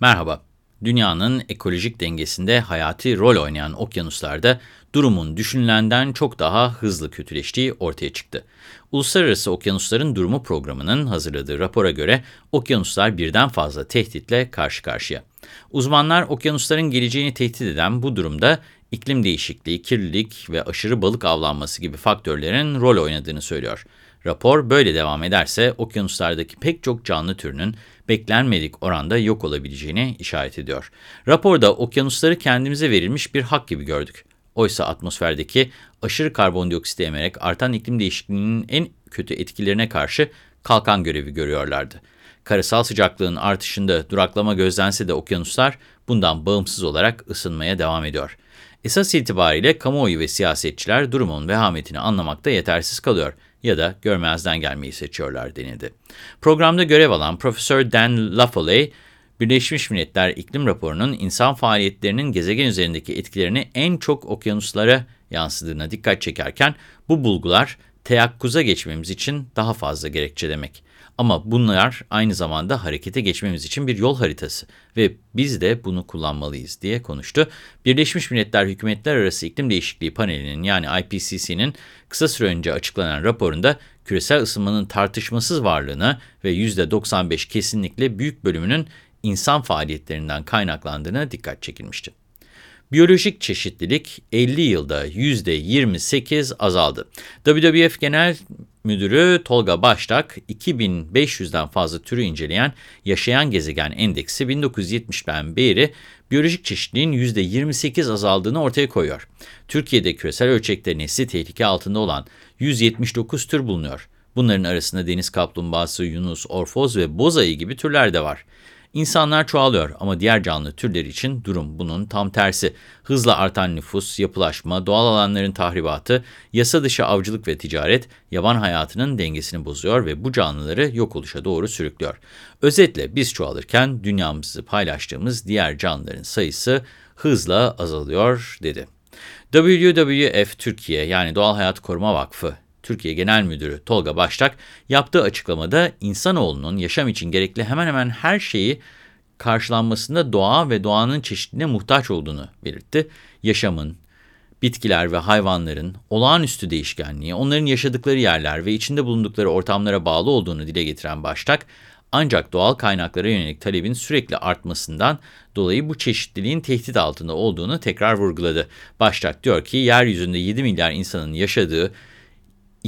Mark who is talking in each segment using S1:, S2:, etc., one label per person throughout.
S1: Merhaba. Dünyanın ekolojik dengesinde hayati rol oynayan okyanuslarda durumun düşünülenden çok daha hızlı kötüleştiği ortaya çıktı. Uluslararası Okyanusların Durumu Programı'nın hazırladığı rapora göre okyanuslar birden fazla tehditle karşı karşıya. Uzmanlar okyanusların geleceğini tehdit eden bu durumda iklim değişikliği, kirlilik ve aşırı balık avlanması gibi faktörlerin rol oynadığını söylüyor. Rapor böyle devam ederse okyanuslardaki pek çok canlı türünün beklenmedik oranda yok olabileceğini işaret ediyor. Raporda okyanusları kendimize verilmiş bir hak gibi gördük. Oysa atmosferdeki aşırı karbondioksit emerek artan iklim değişikliğinin en kötü etkilerine karşı kalkan görevi görüyorlardı. Karasal sıcaklığın artışında duraklama gözlense de okyanuslar bundan bağımsız olarak ısınmaya devam ediyor. Esas itibariyle kamuoyu ve siyasetçiler durumun vehametini anlamakta yetersiz kalıyor ya da görmezden gelmeyi seçiyorlar denildi. Programda görev alan Profesör Dan Lafolley, Birleşmiş Milletler İklim Raporu'nun insan faaliyetlerinin gezegen üzerindeki etkilerini en çok okyanuslara yansıdığına dikkat çekerken, bu bulgular teyakkuza geçmemiz için daha fazla gerekçe demek. Ama bunlar aynı zamanda harekete geçmemiz için bir yol haritası ve biz de bunu kullanmalıyız diye konuştu. Birleşmiş Milletler Hükümetler Arası İklim Değişikliği Paneli'nin yani IPCC'nin kısa süre önce açıklanan raporunda küresel ısınmanın tartışmasız varlığına ve %95 kesinlikle büyük bölümünün insan faaliyetlerinden kaynaklandığına dikkat çekilmişti. Biyolojik çeşitlilik 50 yılda %28 azaldı. WWF Genel Müdürü Tolga Baştak, 2500'den fazla türü inceleyen Yaşayan Gezegen Endeksi 1970'den beri biyolojik çeşitliliğin %28 azaldığını ortaya koyuyor. Türkiye'de küresel ölçekte nesli tehlike altında olan 179 tür bulunuyor. Bunların arasında deniz kaplumbağası, yunus, orfoz ve boz ayı gibi türler de var. İnsanlar çoğalıyor ama diğer canlı türler için durum bunun tam tersi. Hızla artan nüfus, yapılaşma, doğal alanların tahribatı, yasa dışı avcılık ve ticaret yaban hayatının dengesini bozuyor ve bu canlıları yok oluşa doğru sürüklüyor. Özetle biz çoğalırken dünyamızı paylaştığımız diğer canlıların sayısı hızla azalıyor dedi. WWF Türkiye yani Doğal Hayat Koruma Vakfı Türkiye Genel Müdürü Tolga Baştak yaptığı açıklamada insanoğlunun yaşam için gerekli hemen hemen her şeyi karşılanmasında doğa ve doğanın çeşitliliğine muhtaç olduğunu belirtti. Yaşamın, bitkiler ve hayvanların olağanüstü değişkenliği, onların yaşadıkları yerler ve içinde bulundukları ortamlara bağlı olduğunu dile getiren Baştak, ancak doğal kaynaklara yönelik talebin sürekli artmasından dolayı bu çeşitliliğin tehdit altında olduğunu tekrar vurguladı. Baştak diyor ki, yeryüzünde 7 milyar insanın yaşadığı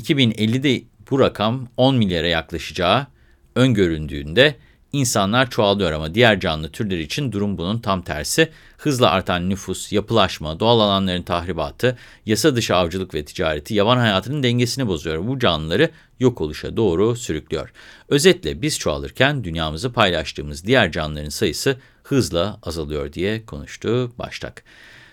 S1: 2050'de bu rakam 10 milyara yaklaşacağı öngörüldüğünde insanlar çoğalıyor ama diğer canlı türler için durum bunun tam tersi. Hızla artan nüfus, yapılaşma, doğal alanların tahribatı, yasa dışı avcılık ve ticareti yaban hayatının dengesini bozuyor. Bu canlıları yok oluşa doğru sürüklüyor. Özetle biz çoğalırken dünyamızı paylaştığımız diğer canlıların sayısı hızla azalıyor diye konuştu Baştak.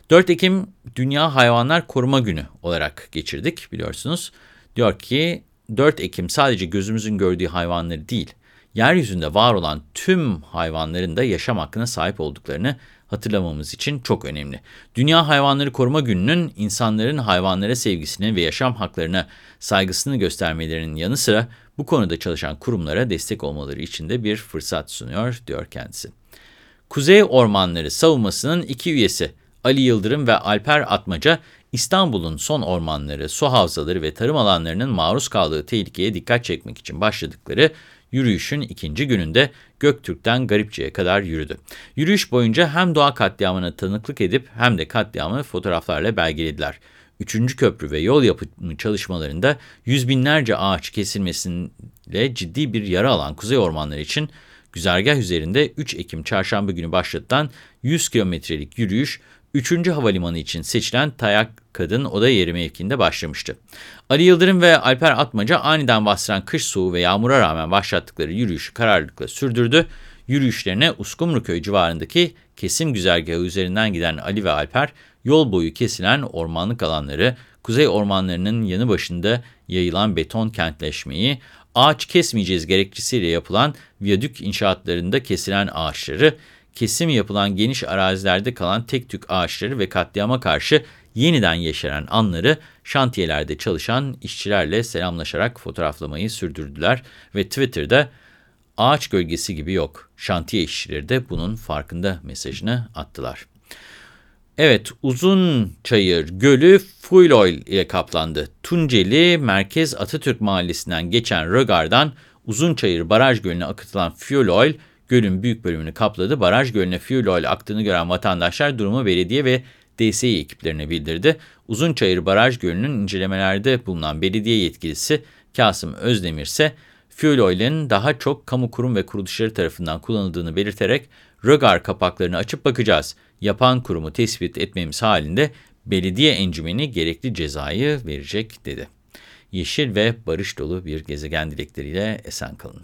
S1: 4 Ekim Dünya Hayvanlar Koruma Günü olarak geçirdik biliyorsunuz. Diyor ki 4 Ekim sadece gözümüzün gördüğü hayvanları değil, yeryüzünde var olan tüm hayvanların da yaşam hakkına sahip olduklarını hatırlamamız için çok önemli. Dünya Hayvanları Koruma Günü'nün insanların hayvanlara sevgisini ve yaşam haklarına saygısını göstermelerinin yanı sıra bu konuda çalışan kurumlara destek olmaları için de bir fırsat sunuyor, diyor kendisi. Kuzey Ormanları Savunması'nın iki üyesi Ali Yıldırım ve Alper Atmaca, İstanbul'un son ormanları, su havzaları ve tarım alanlarının maruz kaldığı tehlikeye dikkat çekmek için başladıkları yürüyüşün ikinci gününde Göktürk'ten Garipçe'ye kadar yürüdü. Yürüyüş boyunca hem doğa katliamına tanıklık edip hem de katliamı fotoğraflarla belgelediler. Üçüncü köprü ve yol yapımı çalışmalarında yüz binlerce ağaç kesilmesiyle ciddi bir yara alan kuzey ormanları için güzergah üzerinde 3 Ekim çarşamba günü başlatılan 100 kilometrelik yürüyüş 3. Havalimanı için seçilen Tayak Kadın Oda Yeri mevkiinde başlamıştı. Ali Yıldırım ve Alper Atmaca aniden bastıran kış soğuğu ve yağmura rağmen başlattıkları yürüyüşü kararlılıkla sürdürdü. Yürüyüşlerine Uskumruköy civarındaki kesim güzergahı üzerinden giden Ali ve Alper, yol boyu kesilen ormanlık alanları, kuzey ormanlarının yanı başında yayılan beton kentleşmeyi, ağaç kesmeyeceğiz gerekçesiyle yapılan viyadük inşaatlarında kesilen ağaçları, kesim yapılan geniş arazilerde kalan tek tük ağaçları ve katliama karşı yeniden yeşeren anları şantiyelerde çalışan işçilerle selamlaşarak fotoğraflamayı sürdürdüler ve Twitter'da ağaç gölgesi gibi yok. Şantiye işçileri de bunun farkında mesajını attılar. Evet, Uzun Çayır Gölü fuel oil ile kaplandı. Tunceli Merkez Atatürk Mahallesi'nden geçen rögardan Uzunçayır Baraj Gölü'ne akıtılan fuel oil gölün büyük bölümünü kapladı. Baraj gölüne fuel oil aktığını gören vatandaşlar durumu belediye ve DSİ ekiplerine bildirdi. Uzunçayır Baraj Gölü'nün incelemelerde bulunan belediye yetkilisi Kasım Özdemir ise fuel oil'in daha çok kamu kurum ve kuruluşları tarafından kullanıldığını belirterek rögar kapaklarını açıp bakacağız. Yapan kurumu tespit etmemiz halinde belediye encümeni gerekli cezayı verecek dedi. Yeşil ve barış dolu bir gezegen dilekleriyle esen kalın.